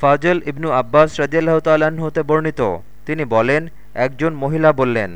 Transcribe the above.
ফাজল ইবনু আব্বাস রাজিয়াল্লাহ তাল্লাহ্ন হতে বর্ণিত। তিনি বলেন একজন মহিলা বললেন